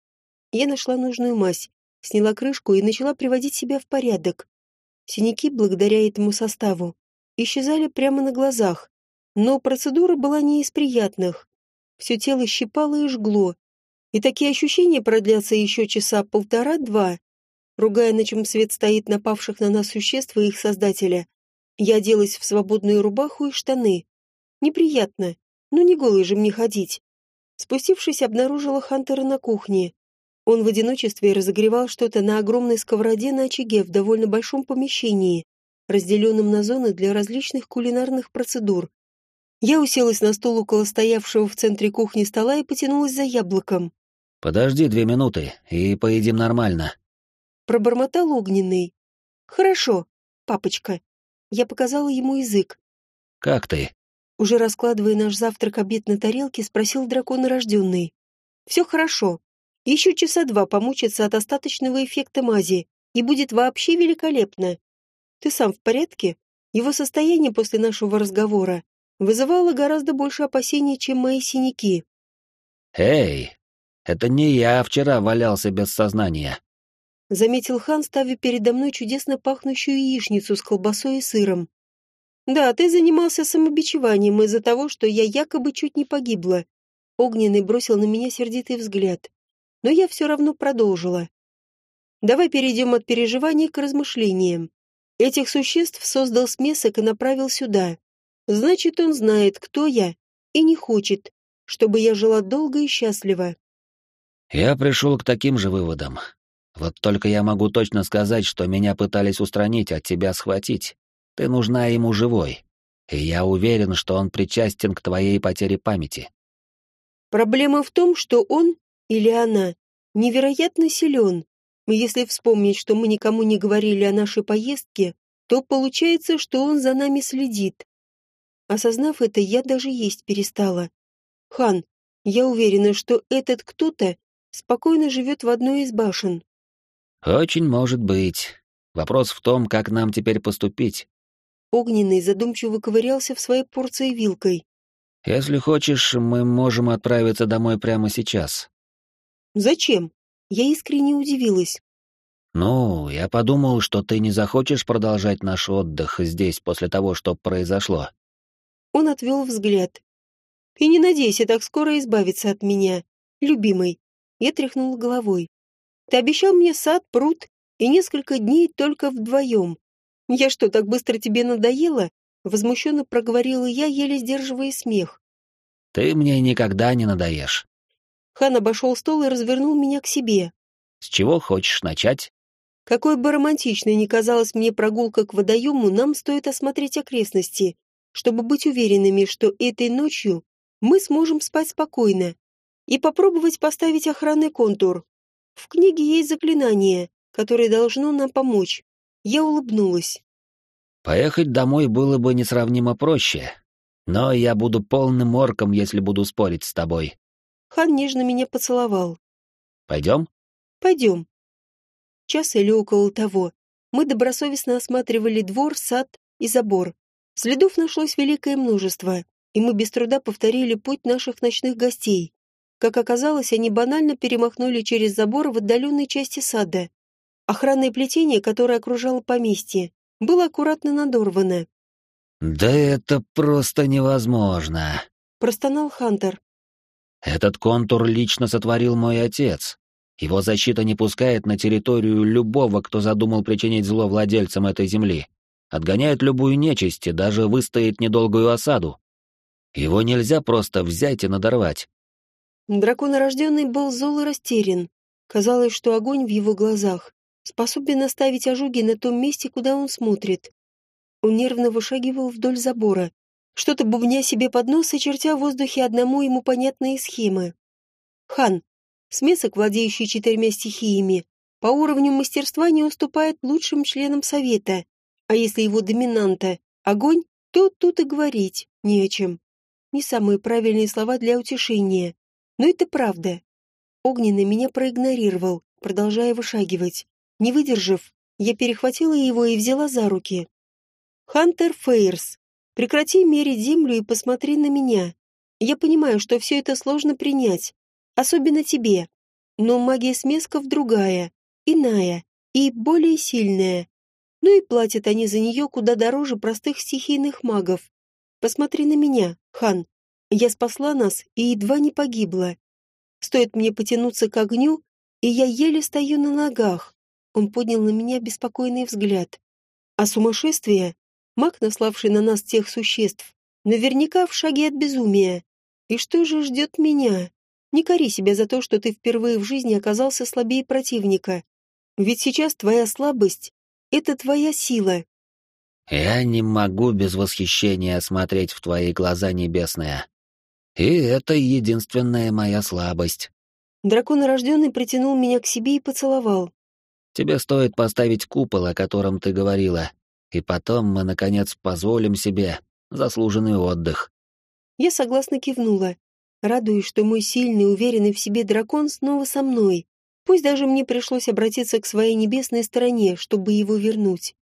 Я нашла нужную мазь, сняла крышку и начала приводить себя в порядок. Синяки, благодаря этому составу, исчезали прямо на глазах, но процедура была не из приятных. Все тело щипало и жгло, и такие ощущения продлятся еще часа полтора-два. Ругая, на чем свет стоит напавших на нас существ и их создателя, я оделась в свободную рубаху и штаны. Неприятно, но не голой же мне ходить. Спустившись, обнаружила Хантера на кухне. Он в одиночестве разогревал что-то на огромной сковороде на очаге в довольно большом помещении, разделенном на зоны для различных кулинарных процедур. Я уселась на стул около стоявшего в центре кухни стола и потянулась за яблоком. «Подожди две минуты, и поедим нормально». Пробормотал огненный. «Хорошо, папочка». Я показала ему язык. «Как ты?» Уже раскладывая наш завтрак-обед на тарелке, спросил дракон рожденный. «Все хорошо. Еще часа два помучиться от остаточного эффекта мази, и будет вообще великолепно. Ты сам в порядке? Его состояние после нашего разговора вызывало гораздо больше опасений, чем мои синяки. «Эй, это не я вчера валялся без сознания», — заметил хан, ставя передо мной чудесно пахнущую яичницу с колбасой и сыром. «Да, ты занимался самобичеванием из-за того, что я якобы чуть не погибла». Огненный бросил на меня сердитый взгляд. Но я все равно продолжила. «Давай перейдем от переживаний к размышлениям. Этих существ создал смесок и направил сюда. Значит, он знает, кто я, и не хочет, чтобы я жила долго и счастливо. Я пришел к таким же выводам. Вот только я могу точно сказать, что меня пытались устранить, от тебя схватить. Ты нужна ему живой. И я уверен, что он причастен к твоей потере памяти. Проблема в том, что он или она невероятно силен. Если вспомнить, что мы никому не говорили о нашей поездке, то получается, что он за нами следит. Осознав это, я даже есть перестала. Хан, я уверена, что этот кто-то спокойно живет в одной из башен. Очень может быть. Вопрос в том, как нам теперь поступить. Огненный задумчиво ковырялся в своей порции вилкой. Если хочешь, мы можем отправиться домой прямо сейчас. Зачем? Я искренне удивилась. Ну, я подумал, что ты не захочешь продолжать наш отдых здесь после того, что произошло. Он отвел взгляд. «И не надейся так скоро избавиться от меня, любимый». Я тряхнула головой. «Ты обещал мне сад, пруд и несколько дней только вдвоем. Я что, так быстро тебе надоело?» Возмущенно проговорила я, еле сдерживая смех. «Ты мне никогда не надоешь». Хан обошел стол и развернул меня к себе. «С чего хочешь начать?» Какой бы романтичной ни казалась мне прогулка к водоему, нам стоит осмотреть окрестности чтобы быть уверенными, что этой ночью мы сможем спать спокойно и попробовать поставить охранный контур. В книге есть заклинание, которое должно нам помочь. Я улыбнулась. Поехать домой было бы несравнимо проще, но я буду полным орком, если буду спорить с тобой. Хан нежно меня поцеловал. Пойдем? Пойдем. Час или около того мы добросовестно осматривали двор, сад и забор. Следов нашлось великое множество, и мы без труда повторили путь наших ночных гостей. Как оказалось, они банально перемахнули через забор в отдаленной части сада. Охранное плетение, которое окружало поместье, было аккуратно надорвано. «Да это просто невозможно», — простонал Хантер. «Этот контур лично сотворил мой отец. Его защита не пускает на территорию любого, кто задумал причинить зло владельцам этой земли отгоняет любую нечисть и даже выстоит недолгую осаду. Его нельзя просто взять и надорвать. Драконорожденный был зол и растерян. Казалось, что огонь в его глазах способен оставить ожоги на том месте, куда он смотрит. Он нервно вышагивал вдоль забора, что-то бубня себе под нос и чертя в воздухе одному ему понятные схемы. Хан, смесок, владеющий четырьмя стихиями, по уровню мастерства не уступает лучшим членам совета. А если его доминанта — огонь, то тут и говорить не о чем. Не самые правильные слова для утешения. Но это правда. Огненный меня проигнорировал, продолжая вышагивать. Не выдержав, я перехватила его и взяла за руки. «Хантер Фейерс, прекрати мерить землю и посмотри на меня. Я понимаю, что все это сложно принять, особенно тебе. Но магия смесков другая, иная и более сильная. Ну и платят они за нее куда дороже простых стихийных магов. Посмотри на меня, хан. Я спасла нас и едва не погибла. Стоит мне потянуться к огню, и я еле стою на ногах. Он поднял на меня беспокойный взгляд. А сумасшествие, маг, наславший на нас тех существ, наверняка в шаге от безумия. И что же ждет меня? Не кори себя за то, что ты впервые в жизни оказался слабее противника. Ведь сейчас твоя слабость это твоя сила. Я не могу без восхищения смотреть в твои глаза, небесная. И это единственная моя слабость. Дракон рожденный притянул меня к себе и поцеловал. Тебе стоит поставить купол, о котором ты говорила, и потом мы, наконец, позволим себе заслуженный отдых. Я согласно кивнула. Радуюсь, что мой сильный, уверенный в себе дракон снова со мной. Пусть даже мне пришлось обратиться к своей небесной стороне, чтобы его вернуть.